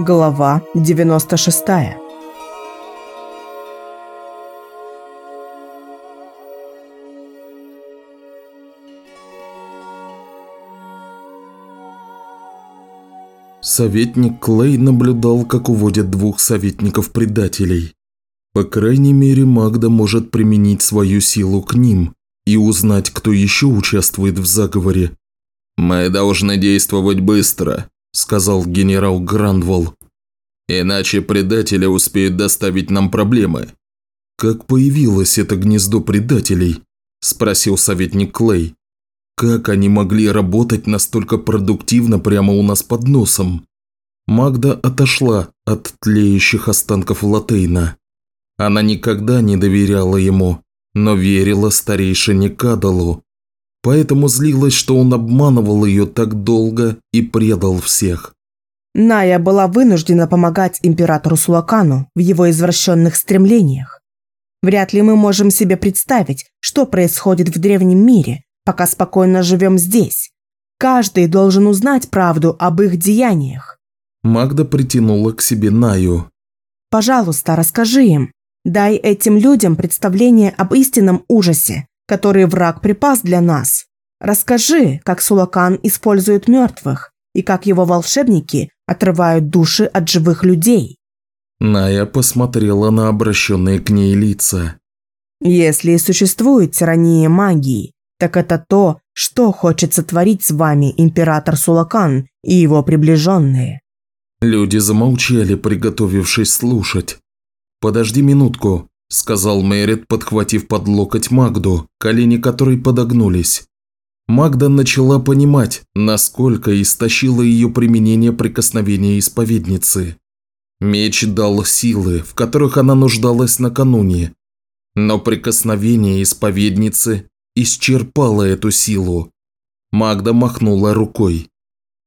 Глава 96 Советник Клей наблюдал, как уводят двух советников-предателей. По крайней мере, Магда может применить свою силу к ним и узнать, кто еще участвует в заговоре. «Мы должны действовать быстро», – сказал генерал Грандволл. «Иначе предатели успеют доставить нам проблемы». «Как появилось это гнездо предателей?» – спросил советник Клей. Как они могли работать настолько продуктивно прямо у нас под носом? Магда отошла от тлеющих останков Латейна. Она никогда не доверяла ему, но верила старейшине Кадалу. Поэтому злилась, что он обманывал ее так долго и предал всех. Ная была вынуждена помогать императору Сулакану в его извращенных стремлениях. Вряд ли мы можем себе представить, что происходит в древнем мире, пока спокойно живем здесь. Каждый должен узнать правду об их деяниях. Магда притянула к себе Наю. Пожалуйста, расскажи им. Дай этим людям представление об истинном ужасе, который враг припас для нас. Расскажи, как Сулакан использует мертвых и как его волшебники отрывают души от живых людей. Ная посмотрела на обращенные к ней лица. Если существует тирания магии, так это то, что хочет сотворить с вами император Сулакан и его приближенные». Люди замолчали, приготовившись слушать. «Подожди минутку», – сказал Мэрит, подхватив под локоть Магду, колени которой подогнулись. Магда начала понимать, насколько истощило ее применение прикосновения исповедницы. Меч дал силы, в которых она нуждалась накануне, но прикосновение исповедницы исчерпала эту силу. Магда махнула рукой.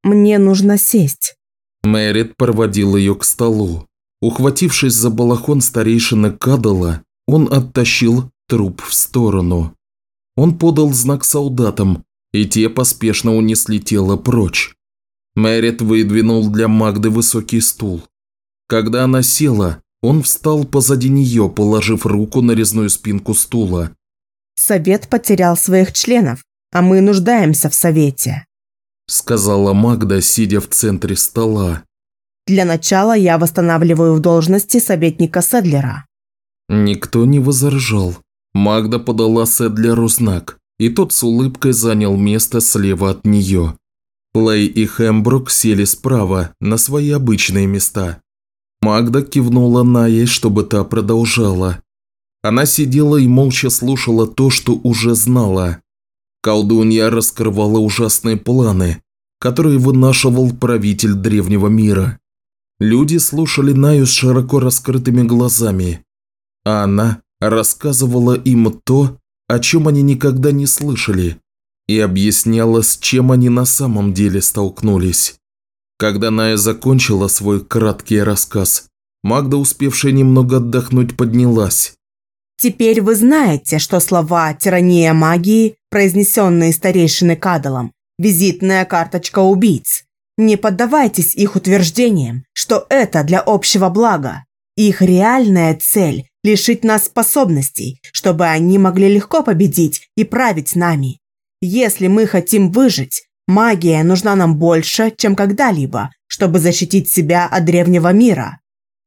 «Мне нужно сесть». Мэрит проводил ее к столу. Ухватившись за балахон старейшины Кадала, он оттащил труп в сторону. Он подал знак солдатам, и те поспешно унесли тело прочь. Мэрит выдвинул для Магды высокий стул. Когда она села, он встал позади нее, положив руку на резную спинку стула. Совет потерял своих членов, а мы нуждаемся в совете», – сказала Магда, сидя в центре стола. «Для начала я восстанавливаю в должности советника Седлера». Никто не возражал. Магда подала Седлеру знак, и тот с улыбкой занял место слева от нее. Плей и Хэмбрук сели справа, на свои обычные места. Магда кивнула на ей, чтобы та продолжала. Она сидела и молча слушала то, что уже знала. Колдунья раскрывала ужасные планы, которые вынашивал правитель древнего мира. Люди слушали Наю с широко раскрытыми глазами, а она рассказывала им то, о чем они никогда не слышали, и объясняла, с чем они на самом деле столкнулись. Когда Ная закончила свой краткий рассказ, Магда, успевшая немного отдохнуть, поднялась. Теперь вы знаете, что слова «тирания магии», произнесенные старейшины Кадалом, визитная карточка убийц. Не поддавайтесь их утверждениям, что это для общего блага. Их реальная цель – лишить нас способностей, чтобы они могли легко победить и править нами. Если мы хотим выжить, магия нужна нам больше, чем когда-либо, чтобы защитить себя от древнего мира.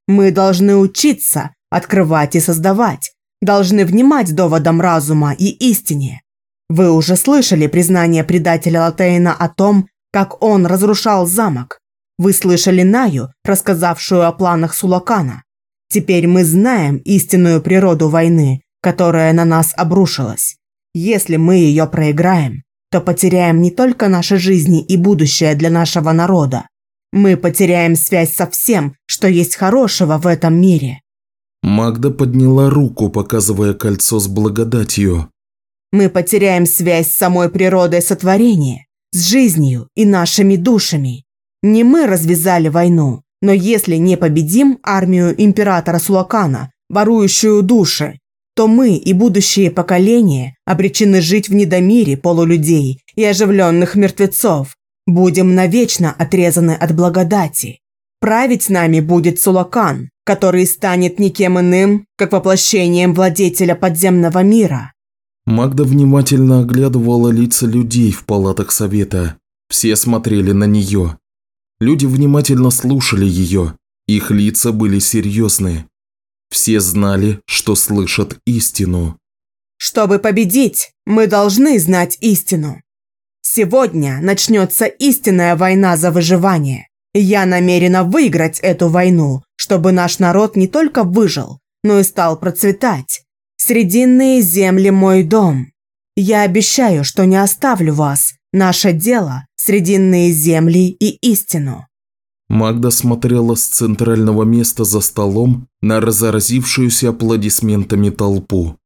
Мы должны учиться открывать и создавать, должны внимать доводам разума и истине. Вы уже слышали признание предателя Латейна о том, как он разрушал замок. Вы слышали Наю, рассказавшую о планах Сулакана. Теперь мы знаем истинную природу войны, которая на нас обрушилась. Если мы ее проиграем, то потеряем не только наши жизни и будущее для нашего народа. Мы потеряем связь со всем, что есть хорошего в этом мире. Магда подняла руку, показывая кольцо с благодатью. «Мы потеряем связь с самой природой сотворения, с жизнью и нашими душами. Не мы развязали войну, но если не победим армию императора Сулакана, ворующую души, то мы и будущие поколения обречены жить в недомире полулюдей и оживленных мертвецов, будем навечно отрезаны от благодати. Править нами будет Сулакан, который станет никем иным, как воплощением владетеля подземного мира. Магда внимательно оглядывала лица людей в палатах совета. Все смотрели на нее. Люди внимательно слушали ее. Их лица были серьезны. Все знали, что слышат истину. Чтобы победить, мы должны знать истину. Сегодня начнется истинная война за выживание. Я намерена выиграть эту войну, чтобы наш народ не только выжил, но и стал процветать. Срединные земли – мой дом. Я обещаю, что не оставлю вас. Наше дело – срединные земли и истину. Магда смотрела с центрального места за столом на разразившуюся аплодисментами толпу.